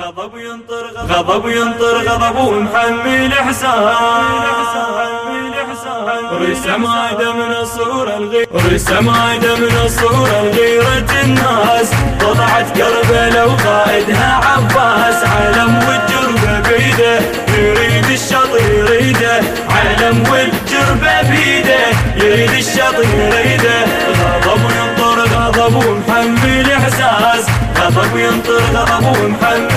غضب ينطر غضب ينطر غضب ومحمل إحسان. رسم عايدة من الصورة الغير رسم عايدة من الصورة الغيرة الناس وضعت كربلة وقائدها عباس. علم والجربة بيده يريد الشط يريده علم والجربة بيده يريد الشط يريده غضب ينطر غضب ومحمل إحساس. غضب ينطر غضب ومحمل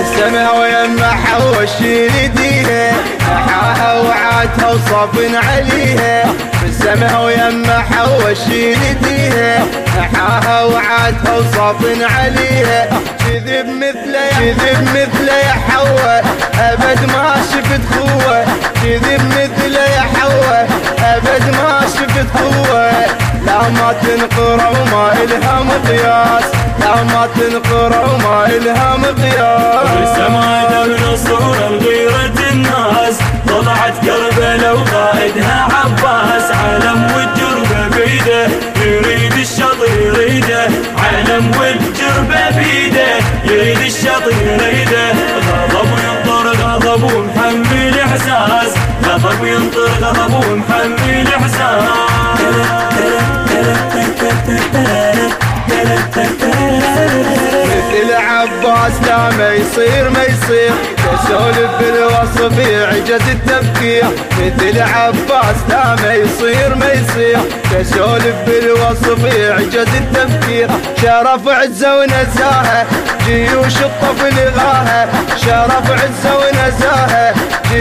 السما ويما حوشين يديها حاها وعاتها وصف عليها. السما ويما حوشين يديها حاها وعاتها وصف عليها. كذب مثله كذب مثله يا حوا أبد ما شفت خوه كذب مثله يا حوا أبد ما شفت خوه لا ما تنقر وما الها مقياس لا ما تنقر وما الها مقياس والسماء من الصورة الغيرة الناس. طلعت كربلة وقائدها عباس. علم والجربة بيده يريد الشط يريده علم والجربة بيده يريد الشط يريده غضب ينطر غضب ومحمل إحساس. غضب ينطر غضب ومحمل إحساس. مثل عباس لا ما يصير ما يصير. تسولف بالوصف يعجز التفكير. مثل عباس لا ما يصير ما يصير. تسولف بالوصف يعجز التفكير. شرف عزة ونزاهة جيوش الطفل غاها شرف عزة ونزاهة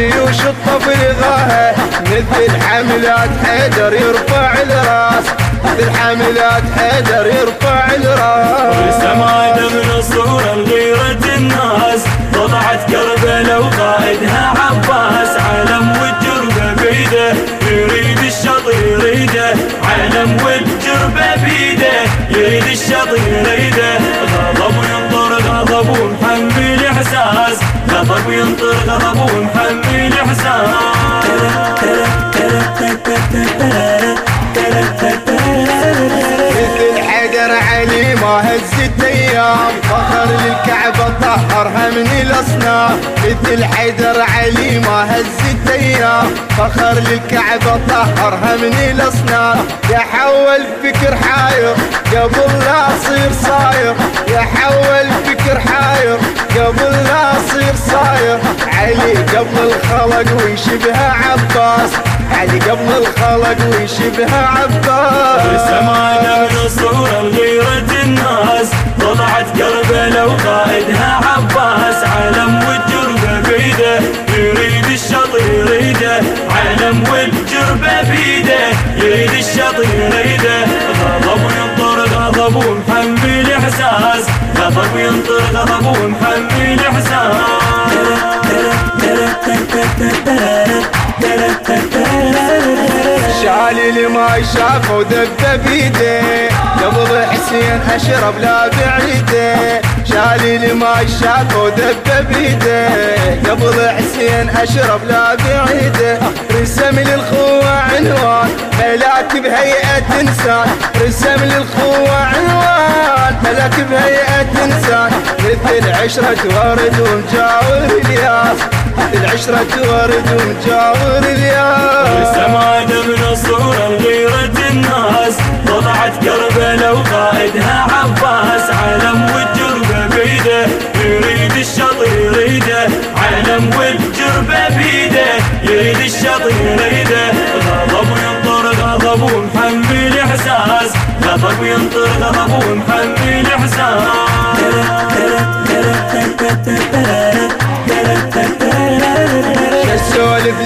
جيوش الطفل غاها مثل حملات حيدر يرفع الراس. مثل حملات حيدر يرفع الراس. والسماء من الصورة الغيرة الناس. طلعت كربلة وقائدها عباس. علم والجربة بيده يريد الشط يريده علم والجربة بيده يريد الشط يريده غضب ينطر غضب ومحمل إحساس. غضب ينطر غضب ومحمل احساس هزت أيام فخر للكعبة طهرها من الأصنام. مثل حيدر علي ما هزت أيام فخر للكعبة طهرها من الاصنام يحول فكر حاير قبل لا أصير صاير. يحول فكر حاير قبل لا أصير صاير. علي قبل الخلق ويشبه عباس. علي قبل الخلق ويشبه عباس. والسماء من الصورة الغيرة الناس. طلعت كربلة وقائدها عباس. علم والجربة بيده يريد الشط يريده علم والجربة بيده يريد الشط يريده غضب ينطر غضب ومحمل إحساس. غضب ينطر غضب ومحمل إحساس. شالي اللي ما شاف وذب بيده. قبل حسين أشرب لا بعيده. شالي اللي ما شاف وذب بيده. قبل حسين أشرب لا بعيده. رسم للخوة عنوان ملاك بهيئة إنسان. رسم للخوة عنوان ملاك بهيئة إنسان. مثل عشرة ورد ومجاور الياس. مثل عشرة ورد ومجاور الياس. والسماء من الصورة طلعت كربلة وقائدها عباس علم والجربة بيده. يريد الشط يريده علم والجربة بيده. يريد الشط يريده غضب ينطر غضب ومحمل إحساس. غضب ينطر غضب ومحمل إحساس.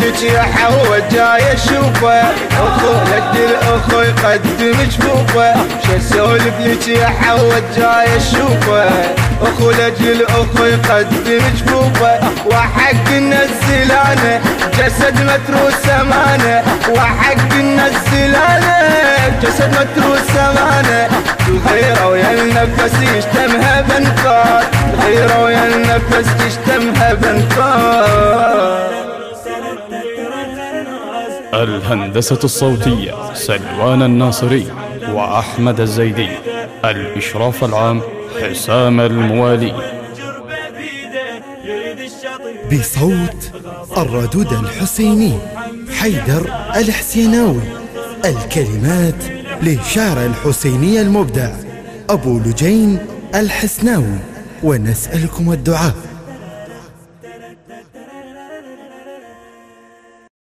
لك يا حوا جاي اشوفه أخو لك الأخو يقدم جفوفه شو أسولف لك يا حوا جاي اشوفه أخو لك الأخو يقدم جفوفه وحق النزلانه جسد متروس أمانه. وحق النزلانه جسد متروس أمانه. الغيره ويا النفس يشتمها بنفاس الغيره ويا النفس يشتمها بنفاس الهندسة الصوتية سلوان الناصري وأحمد الزيدي. الإشراف العام حسام الموالي. بصوت الردود الحسيني حيدر الحسيناوي. الكلمات للشعر الحسيني المبدع أبو لجين الحسناوي. ونسألكم الدعاء.